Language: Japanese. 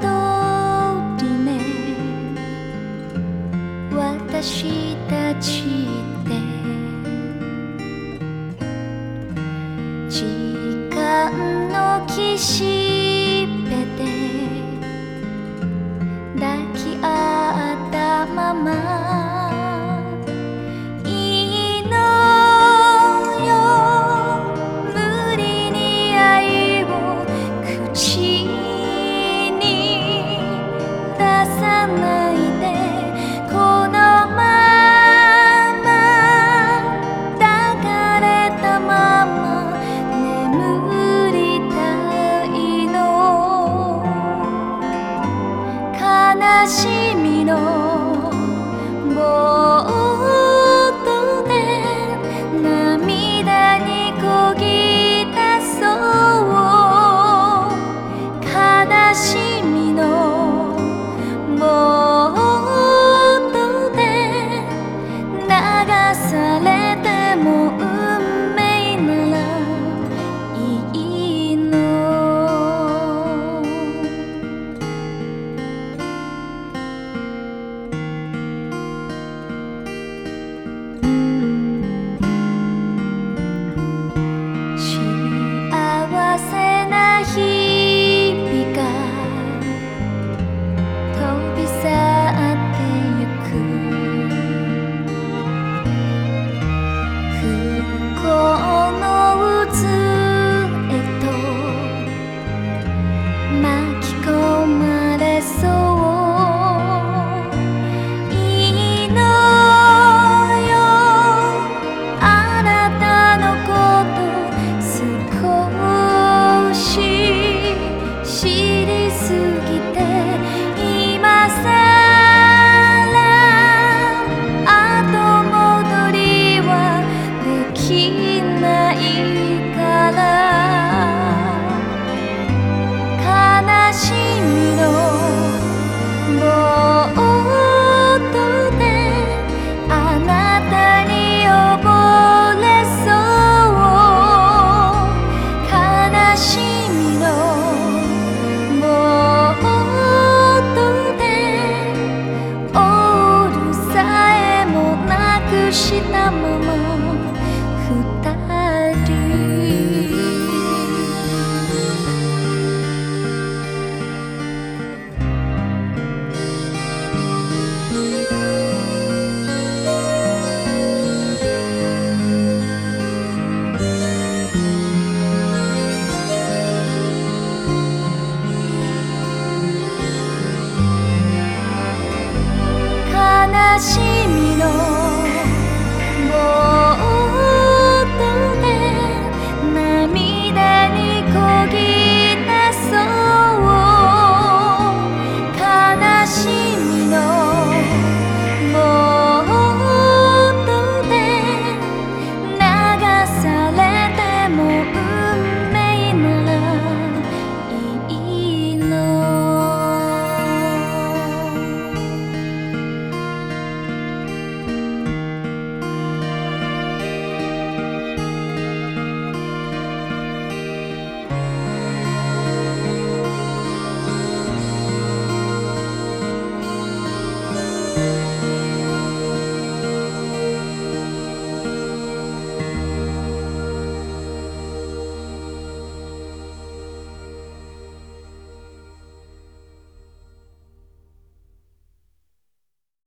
通りね私たちって。時間の岸辺で抱き合ったまま。したまま二人。悲しい